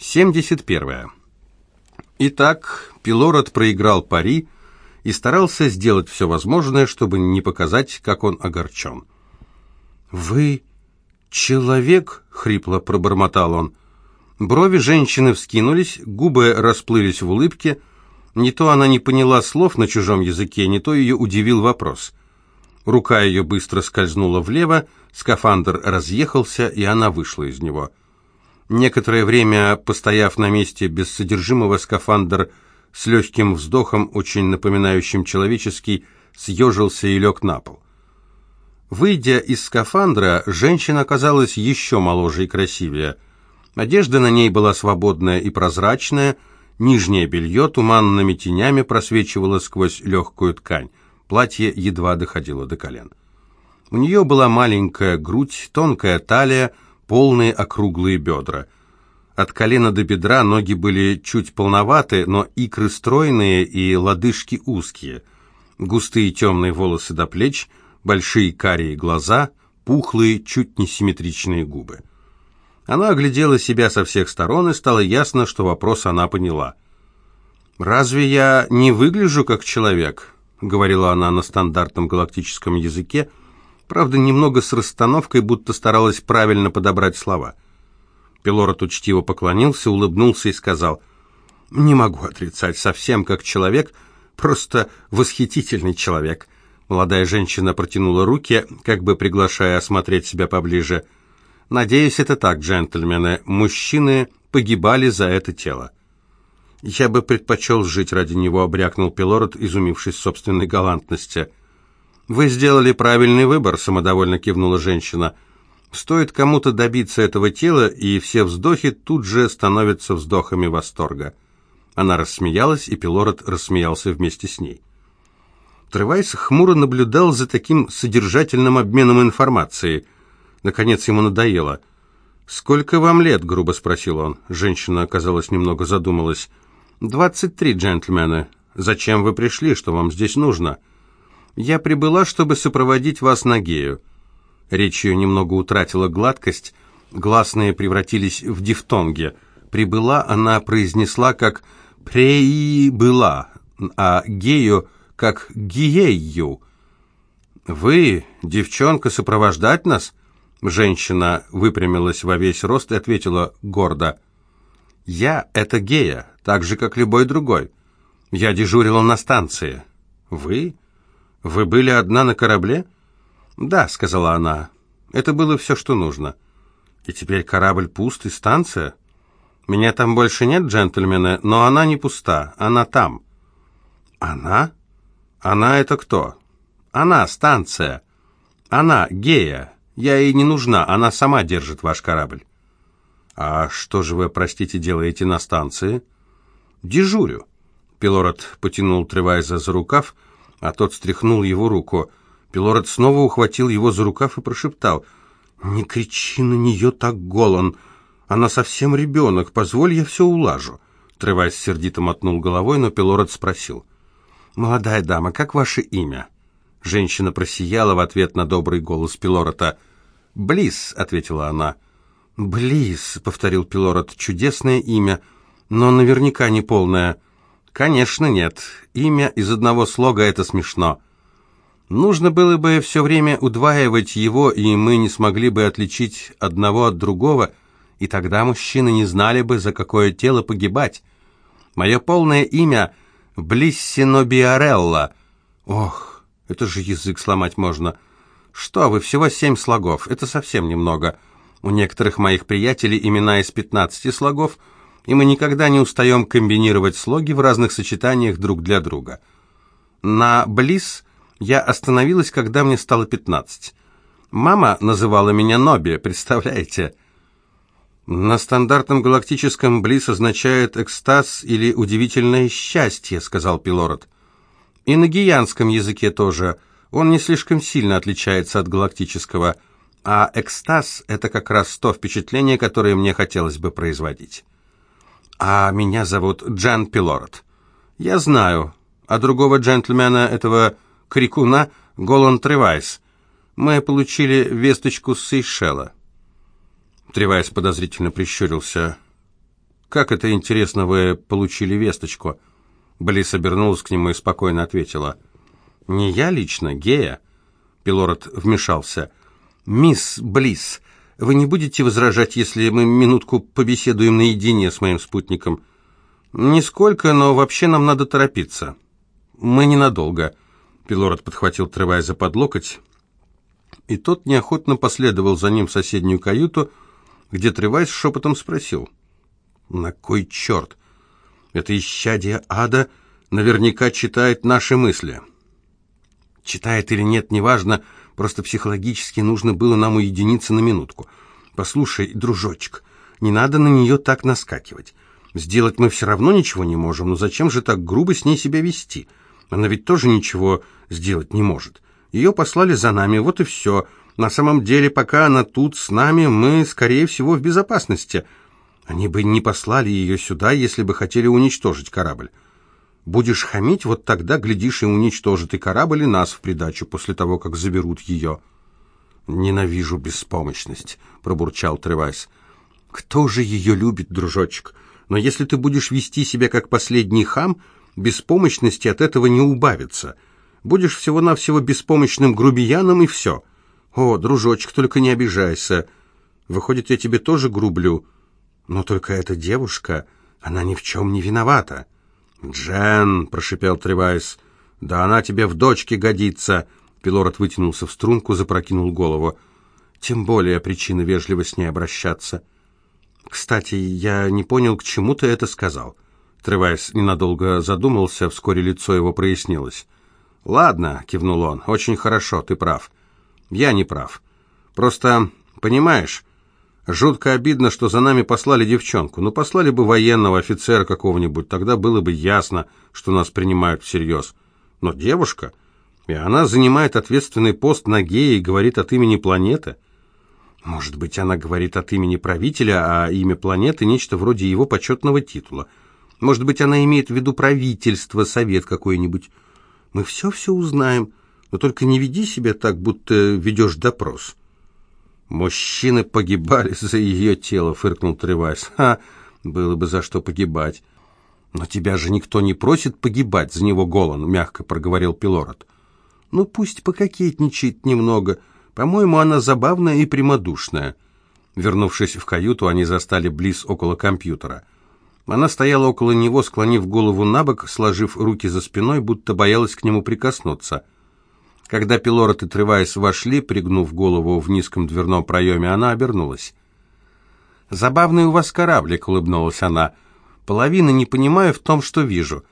71. Итак, Пилород проиграл пари и старался сделать все возможное, чтобы не показать, как он огорчен. «Вы человек?» — хрипло пробормотал он. Брови женщины вскинулись, губы расплылись в улыбке. Не то она не поняла слов на чужом языке, не то ее удивил вопрос. Рука ее быстро скользнула влево, скафандр разъехался, и она вышла из него. Некоторое время, постояв на месте без содержимого, скафандр с легким вздохом, очень напоминающим человеческий, съежился и лег на пол. Выйдя из скафандра, женщина оказалась еще моложе и красивее. Одежда на ней была свободная и прозрачная, нижнее белье туманными тенями просвечивало сквозь легкую ткань, платье едва доходило до колен. У нее была маленькая грудь, тонкая талия, полные округлые бедра. От колена до бедра ноги были чуть полноваты, но икры стройные и лодыжки узкие. Густые темные волосы до плеч, большие карие глаза, пухлые, чуть несимметричные губы. Она оглядела себя со всех сторон, и стало ясно, что вопрос она поняла. «Разве я не выгляжу как человек?» — говорила она на стандартном галактическом языке, правда, немного с расстановкой, будто старалась правильно подобрать слова. Пилород учтиво поклонился, улыбнулся и сказал, «Не могу отрицать, совсем как человек, просто восхитительный человек». Молодая женщина протянула руки, как бы приглашая осмотреть себя поближе. «Надеюсь, это так, джентльмены. Мужчины погибали за это тело». «Я бы предпочел жить ради него», — обрякнул Пилород, изумившись собственной галантности. «Вы сделали правильный выбор», — самодовольно кивнула женщина. «Стоит кому-то добиться этого тела, и все вздохи тут же становятся вздохами восторга». Она рассмеялась, и Пилород рассмеялся вместе с ней. Тревайс хмуро наблюдал за таким содержательным обменом информацией. Наконец ему надоело. «Сколько вам лет?» — грубо спросил он. Женщина, оказалось, немного задумалась. «Двадцать три, джентльмены. Зачем вы пришли? Что вам здесь нужно?» Я прибыла, чтобы сопроводить вас на гею». Речь ее немного утратила гладкость, гласные превратились в дифтонги. «Прибыла» она произнесла как «прибыла», а «гею» как «гиею». «Вы, девчонка, сопровождать нас?» Женщина выпрямилась во весь рост и ответила гордо. «Я — это гея, так же, как любой другой. Я дежурила на станции». «Вы?» «Вы были одна на корабле?» «Да», — сказала она. «Это было все, что нужно». «И теперь корабль пуст и станция?» «Меня там больше нет, джентльмены, но она не пуста, она там». «Она? Она это кто?» «Она, станция. Она, гея. Я ей не нужна, она сама держит ваш корабль». «А что же вы, простите, делаете на станции?» «Дежурю». Пилород потянул Тревайза за рукав, — а тот стряхнул его руку. Пилород снова ухватил его за рукав и прошептал. «Не кричи на нее так, Голан! Она совсем ребенок, позволь, я все улажу». Тревайс сердито мотнул головой, но Пилород спросил. «Молодая дама, как ваше имя?» Женщина просияла в ответ на добрый голос Пилорота. «Близ», — ответила она. «Близ», — повторил Пилород, — «чудесное имя, но наверняка не полное». Конечно, нет. Имя из одного слога – это смешно. Нужно было бы все время удваивать его, и мы не смогли бы отличить одного от другого, и тогда мужчины не знали бы, за какое тело погибать. Мое полное имя – Блиссино Биарелла. Ох, это же язык сломать можно. Что вы, всего семь слогов, это совсем немного. У некоторых моих приятелей имена из пятнадцати слогов – и мы никогда не устаем комбинировать слоги в разных сочетаниях друг для друга. На «близ» я остановилась, когда мне стало 15. Мама называла меня Ноби, представляете? На стандартном галактическом «близ» означает «экстаз» или «удивительное счастье», сказал Пилород. И на гиянском языке тоже. Он не слишком сильно отличается от галактического, а экстаз – это как раз то впечатление, которое мне хотелось бы производить. «А меня зовут Джан Пилород». «Я знаю. А другого джентльмена, этого крикуна, Голан Тревайс. Мы получили весточку с Сейшела». Тревайс подозрительно прищурился. Как это интересно вы получили весточку?» Близ обернулась к нему и спокойно ответила. «Не я лично, Гея». Пилород вмешался. «Мисс Близ, вы не будете возражать, если мы минутку побеседуем наедине с моим спутником?» «Нисколько, но вообще нам надо торопиться». «Мы ненадолго». Пилород подхватил Тревай за подлокоть, и тот неохотно последовал за ним в соседнюю каюту, где Тревайс шепотом спросил. «На кой черт? Это исчадие ада наверняка читает наши мысли». «Читает или нет, неважно, просто психологически нужно было нам уединиться на минутку. Послушай, дружочек, не надо на нее так наскакивать. Сделать мы все равно ничего не можем, но зачем же так грубо с ней себя вести? Она ведь тоже ничего сделать не может. Ее послали за нами, вот и все. На самом деле, пока она тут с нами, мы, скорее всего, в безопасности. Они бы не послали ее сюда, если бы хотели уничтожить корабль. Будешь хамить, вот тогда, глядишь, и уничтожит и корабль, и нас в придачу, после того, как заберут ее». «Ненавижу беспомощность», — пробурчал Тревайс. «Кто же ее любит, дружочек? Но если ты будешь вести себя как последний хам, беспомощности от этого не убавится. Будешь всего-навсего беспомощным грубияном, и все. О, дружочек, только не обижайся. Выходит, я тебе тоже грублю. Но только эта девушка, она ни в чем не виновата». «Джен», — прошипел Тревайс, — «да она тебе в дочке годится». Пилород вытянулся в струнку, запрокинул голову. «Тем более причина вежливо с ней обращаться». «Кстати, я не понял, к чему ты это сказал». Тревайс ненадолго задумался, вскоре лицо его прояснилось. «Ладно», — кивнул он, — «очень хорошо, ты прав. Я не прав. Просто, понимаешь, жутко обидно, что за нами послали девчонку. Ну, послали бы военного офицера какого-нибудь, тогда было бы ясно, что нас принимают всерьез. Но девушка, и она занимает ответственный пост на геи и говорит от имени планеты». Может быть, она говорит от имени правителя, а имя планеты – нечто вроде его почетного титула. Может быть, она имеет в виду правительство, совет какой-нибудь. Мы все-все узнаем, но только не веди себя так, будто ведешь допрос. Мужчины погибали за ее тело, фыркнул Тревайс. Ха, было бы за что погибать. Но тебя же никто не просит погибать за него, Голан, мягко проговорил Пилород. Ну, пусть пококетничает немного, — по-моему, она забавная и прямодушная. Вернувшись в каюту, они застали Близ около компьютера. Она стояла около него, склонив голову на бок, сложив руки за спиной, будто боялась к нему прикоснуться. Когда Пилорот и Тревайс вошли, пригнув голову в низком дверном проеме, она обернулась. «Забавный у вас кораблик», — улыбнулась она. «Половина не понимаю в том, что вижу.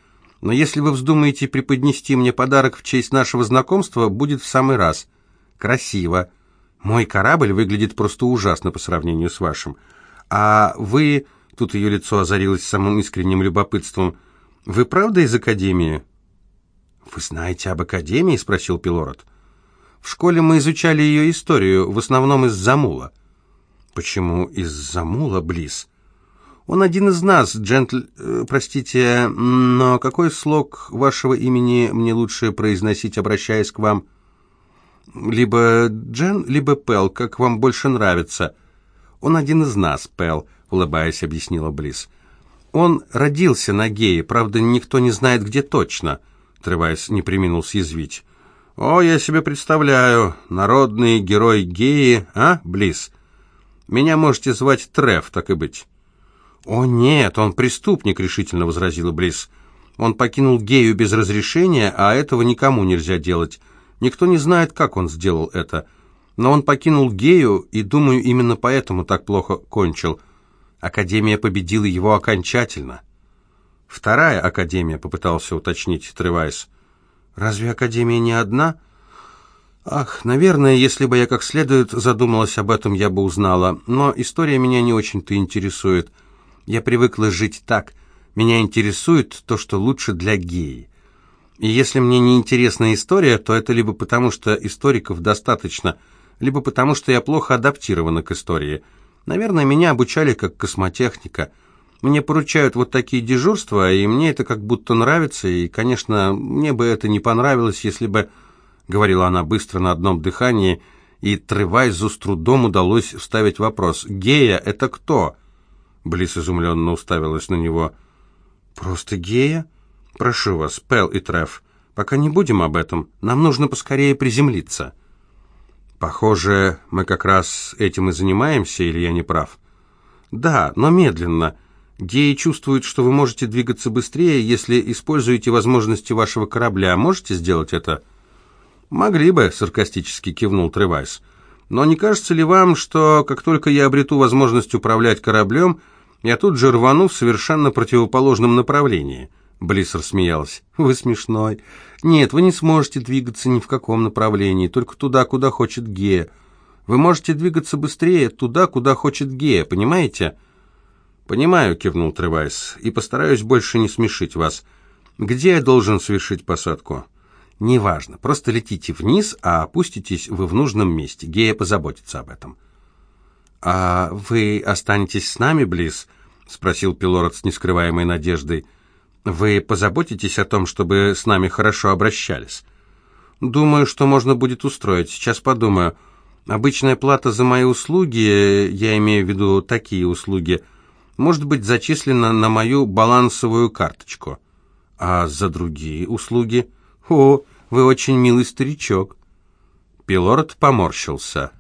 Но если вы вздумаете преподнести мне подарок в честь нашего знакомства, будет в самый раз красиво. Мой корабль выглядит просто ужасно по сравнению с вашим. А вы...» Тут ее лицо озарилось самым искренним любопытством. «Вы правда из Академии?» «Вы знаете об Академии?» — спросил Пилород. «В школе мы изучали ее историю, в основном из Замула». «Почему из Замула, Близ?» «Он один из нас, джентль... Э, простите, но какой слог вашего имени мне лучше произносить, обращаясь к вам?» Либо Джен, либо Пел, как вам больше нравится. Он один из нас, Пел, улыбаясь, объяснила Близ. Он родился на гее, правда, никто не знает, где точно. Тревайс не преминул съязвить. «О, я себе представляю, народный герой геи, а, Близ? Меня можете звать Трев, так и быть». «О, нет, он преступник», — решительно возразила Близ. «Он покинул гею без разрешения, а этого никому нельзя делать. Никто не знает, как он сделал это. Но он покинул Гею, и, думаю, именно поэтому так плохо кончил. Академия победила его окончательно. Вторая Академия, попытался уточнить Тревайс. Разве Академия не одна? Ах, наверное, если бы я как следует задумалась об этом, я бы узнала. Но история меня не очень-то интересует. Я привыкла жить так. Меня интересует то, что лучше для геи. И если мне не интересна история, то это либо потому, что историков достаточно, либо потому, что я плохо адаптирована к истории. Наверное, меня обучали как космотехника. Мне поручают вот такие дежурства, и мне это как будто нравится, и, конечно, мне бы это не понравилось, если бы, говорила она быстро на одном дыхании, и Тревайзу с трудом удалось вставить вопрос. «Гея — это кто?» Близ изумленно уставилась на него. «Просто гея? Прошу вас, Пел и Треф, пока не будем об этом. Нам нужно поскорее приземлиться». «Похоже, мы как раз этим и занимаемся, или я не прав?» «Да, но медленно. Геи чувствуют, что вы можете двигаться быстрее, если используете возможности вашего корабля. Можете сделать это?» «Могли бы», — саркастически кивнул Тревайс. «Но не кажется ли вам, что как только я обрету возможность управлять кораблем, я тут же рвану в совершенно противоположном направлении?» Блисс рассмеялась. «Вы смешной. Нет, вы не сможете двигаться ни в каком направлении, только туда, куда хочет Гея. Вы можете двигаться быстрее туда, куда хочет Гея, понимаете?» «Понимаю», — кивнул Тревайс, — «и постараюсь больше не смешить вас. Где я должен совершить посадку?» «Неважно, просто летите вниз, а опуститесь вы в нужном месте. Гея позаботится об этом». «А вы останетесь с нами, Близ?» — спросил Пилород с нескрываемой надеждой. «Вы позаботитесь о том, чтобы с нами хорошо обращались?» «Думаю, что можно будет устроить. Сейчас подумаю. Обычная плата за мои услуги, я имею в виду такие услуги, может быть зачислена на мою балансовую карточку. А за другие услуги...» «О, вы очень милый старичок». Пилород поморщился.